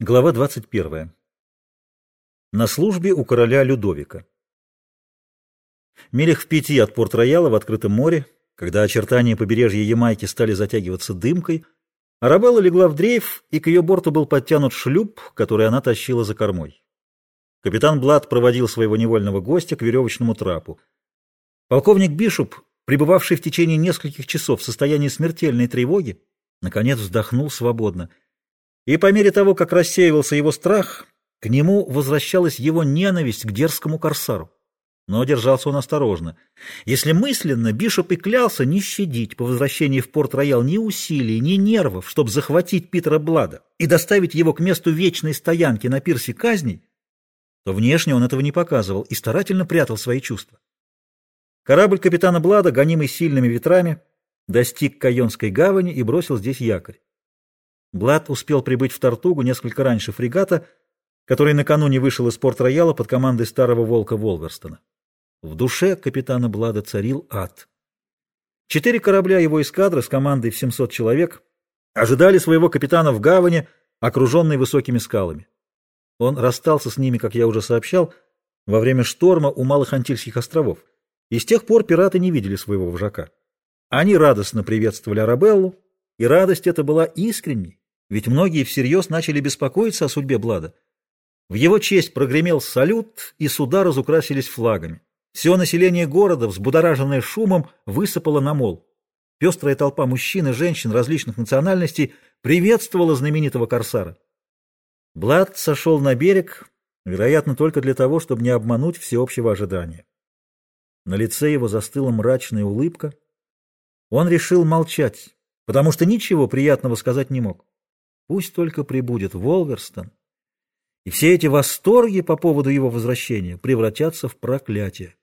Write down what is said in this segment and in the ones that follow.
Глава 21. На службе у короля Людовика. Милях в пяти от Порт-Рояла в открытом море, когда очертания побережья Ямайки стали затягиваться дымкой, Арабелла легла в дрейф, и к ее борту был подтянут шлюп, который она тащила за кормой. Капитан Блад проводил своего невольного гостя к веревочному трапу. Полковник Бишоп, пребывавший в течение нескольких часов в состоянии смертельной тревоги, наконец вздохнул свободно — и по мере того, как рассеивался его страх, к нему возвращалась его ненависть к дерзкому корсару. Но держался он осторожно. Если мысленно Бишоп и клялся не щадить по возвращении в Порт-Роял ни усилий, ни нервов, чтобы захватить Питера Блада и доставить его к месту вечной стоянки на пирсе казней, то внешне он этого не показывал и старательно прятал свои чувства. Корабль капитана Блада, гонимый сильными ветрами, достиг Кайонской гавани и бросил здесь якорь. Блад успел прибыть в Тартугу несколько раньше фрегата, который накануне вышел из порт-рояла под командой старого волка Волверстона. В душе капитана Блада царил ад. Четыре корабля его эскадры с командой в 700 человек ожидали своего капитана в гавани, окруженной высокими скалами. Он расстался с ними, как я уже сообщал, во время шторма у Малых Антильских островов, и с тех пор пираты не видели своего вожака. Они радостно приветствовали Арабеллу, и радость эта была искренней, ведь многие всерьез начали беспокоиться о судьбе Блада. В его честь прогремел салют, и суда разукрасились флагами. Все население города, взбудораженное шумом, высыпало на мол. Пестрая толпа мужчин и женщин различных национальностей приветствовала знаменитого корсара. Блад сошел на берег, вероятно, только для того, чтобы не обмануть всеобщего ожидания. На лице его застыла мрачная улыбка. Он решил молчать, потому что ничего приятного сказать не мог. Пусть только прибудет Волверстон, и все эти восторги по поводу его возвращения превратятся в проклятие.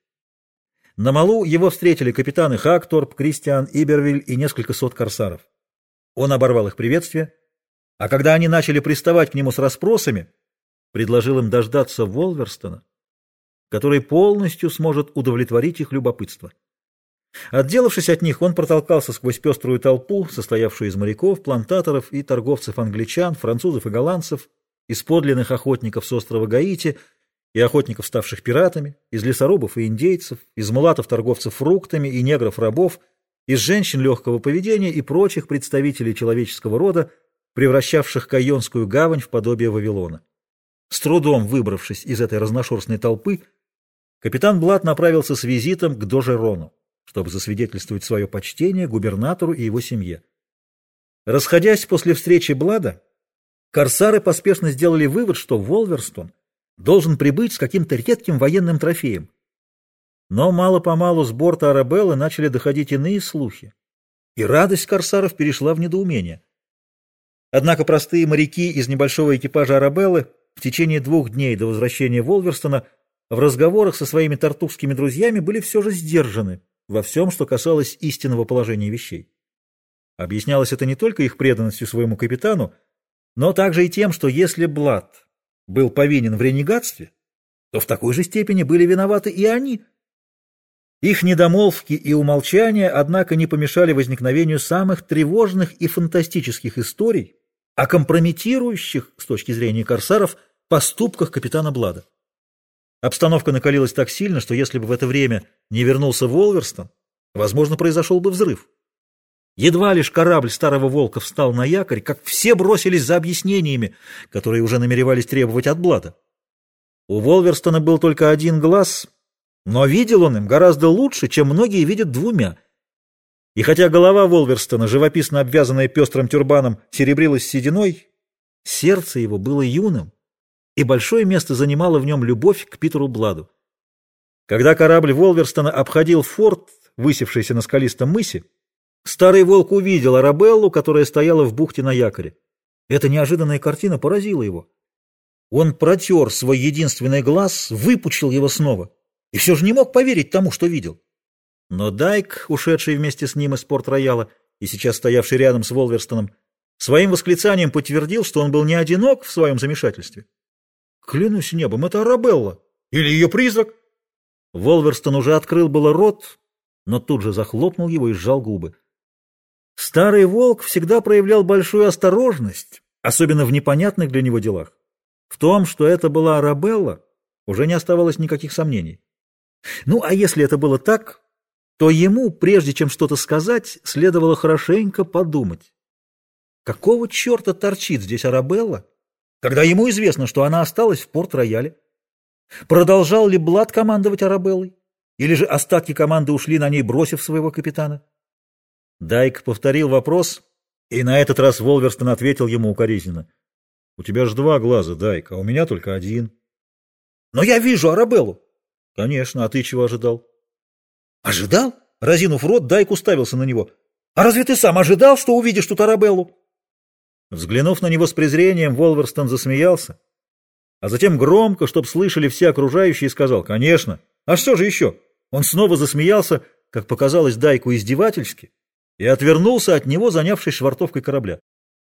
На малу его встретили капитаны Хакторп, Кристиан, Ибервиль и несколько сот корсаров. Он оборвал их приветствие, а когда они начали приставать к нему с расспросами, предложил им дождаться Волверстона, который полностью сможет удовлетворить их любопытство. Отделавшись от них, он протолкался сквозь пеструю толпу, состоявшую из моряков, плантаторов и торговцев-англичан, французов и голландцев, из подлинных охотников с острова Гаити и охотников, ставших пиратами, из лесорубов и индейцев, из мулатов-торговцев фруктами и негров-рабов, из женщин легкого поведения и прочих представителей человеческого рода, превращавших Кайонскую гавань в подобие Вавилона. С трудом выбравшись из этой разношерстной толпы, капитан Блат направился с визитом к Дожерону чтобы засвидетельствовать свое почтение губернатору и его семье. Расходясь после встречи Блада, корсары поспешно сделали вывод, что Волверстон должен прибыть с каким-то редким военным трофеем. Но мало-помалу с борта Арабеллы начали доходить иные слухи, и радость корсаров перешла в недоумение. Однако простые моряки из небольшого экипажа Арабеллы в течение двух дней до возвращения Волверстона в разговорах со своими тартукскими друзьями были все же сдержаны во всем, что касалось истинного положения вещей. Объяснялось это не только их преданностью своему капитану, но также и тем, что если Блад был повинен в ренегатстве, то в такой же степени были виноваты и они. Их недомолвки и умолчания, однако, не помешали возникновению самых тревожных и фантастических историй о компрометирующих, с точки зрения корсаров, поступках капитана Блада. Обстановка накалилась так сильно, что если бы в это время не вернулся Волверстон, возможно, произошел бы взрыв. Едва лишь корабль Старого Волка встал на якорь, как все бросились за объяснениями, которые уже намеревались требовать от Блада. У Волверстона был только один глаз, но видел он им гораздо лучше, чем многие видят двумя. И хотя голова Волверстона, живописно обвязанная пестрым тюрбаном, серебрилась сединой, сердце его было юным и большое место занимала в нем любовь к Питеру Бладу. Когда корабль Волверстона обходил форт, высевшийся на скалистом мысе, старый волк увидел Арабеллу, которая стояла в бухте на якоре. Эта неожиданная картина поразила его. Он протер свой единственный глаз, выпучил его снова, и все же не мог поверить тому, что видел. Но Дайк, ушедший вместе с ним из порт-рояла и сейчас стоявший рядом с Волверстоном, своим восклицанием подтвердил, что он был не одинок в своем замешательстве. Клянусь небом, это Арабелла. Или ее призрак? Волверстон уже открыл было рот, но тут же захлопнул его и сжал губы. Старый волк всегда проявлял большую осторожность особенно в непонятных для него делах. В том, что это была Арабелла, уже не оставалось никаких сомнений. Ну, а если это было так, то ему, прежде чем что-то сказать, следовало хорошенько подумать. Какого черта торчит здесь Арабелла, когда ему известно, что она осталась в Порт-Рояле? Продолжал ли Блад командовать Арабеллой? Или же остатки команды ушли на ней, бросив своего капитана? Дайк повторил вопрос, и на этот раз Волверстон ответил ему укоризненно. — У тебя же два глаза, Дайк, а у меня только один. — Но я вижу Арабеллу. — Конечно, а ты чего ожидал? — Ожидал? Разинув рот, Дайк уставился на него. — А разве ты сам ожидал, что увидишь тут Арабеллу? Взглянув на него с презрением, Волверстон засмеялся, а затем громко, чтоб слышали все окружающие, сказал «Конечно! А что же еще?» Он снова засмеялся, как показалось Дайку издевательски, и отвернулся от него, занявшись швартовкой корабля.